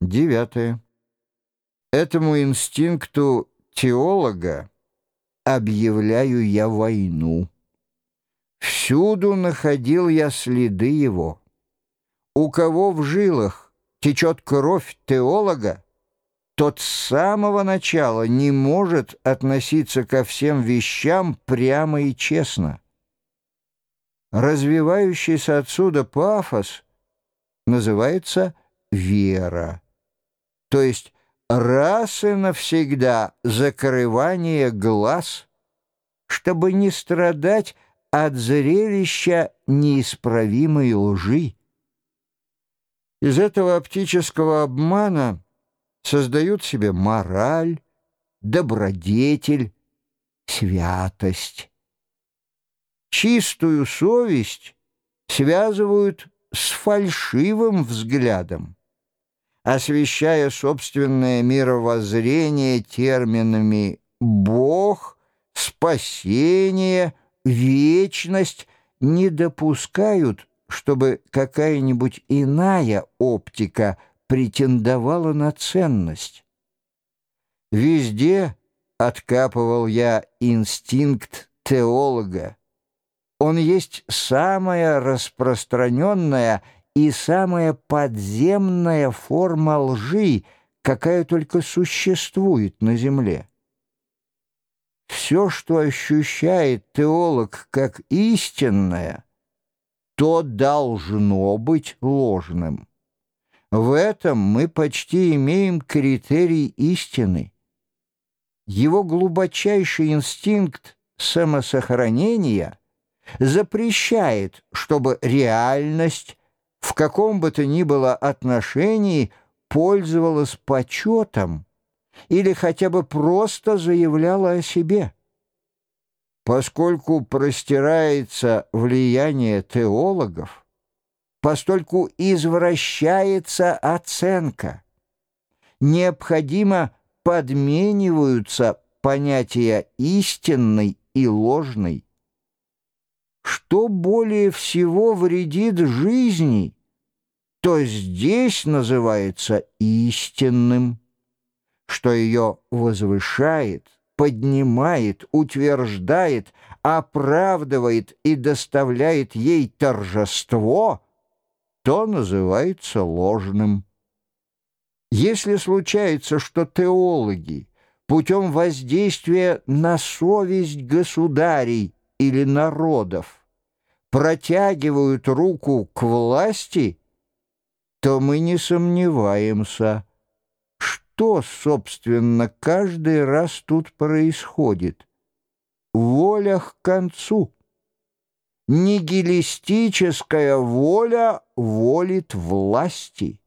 Девятое. Этому инстинкту теолога объявляю я войну. Всюду находил я следы его. У кого в жилах течет кровь теолога, тот с самого начала не может относиться ко всем вещам прямо и честно. Развивающийся отсюда пафос называется вера, то есть раз и навсегда закрывание глаз, чтобы не страдать от зрелища неисправимой лжи. Из этого оптического обмана создают себе мораль, добродетель, святость. Чистую совесть связывают с фальшивым взглядом, освещая собственное мировоззрение терминами «Бог», «спасение», «вечность», не допускают, чтобы какая-нибудь иная оптика претендовала на ценность. Везде откапывал я инстинкт теолога. Он есть самая распространенная и самая подземная форма лжи, какая только существует на земле. Все, что ощущает теолог как истинное, то должно быть ложным. В этом мы почти имеем критерий истины. Его глубочайший инстинкт самосохранения запрещает, чтобы реальность в каком бы то ни было отношении пользовалась почетом или хотя бы просто заявляла о себе. Поскольку простирается влияние теологов, постольку извращается оценка. Необходимо подмениваются понятия истинной и ложной. Что более всего вредит жизни, то здесь называется истинным, что ее возвышает, поднимает, утверждает, оправдывает и доставляет ей торжество — то называется ложным. Если случается, что теологи путем воздействия на совесть государей или народов протягивают руку к власти, то мы не сомневаемся, что, собственно, каждый раз тут происходит. Воля к концу нигилистическая воля волит власти.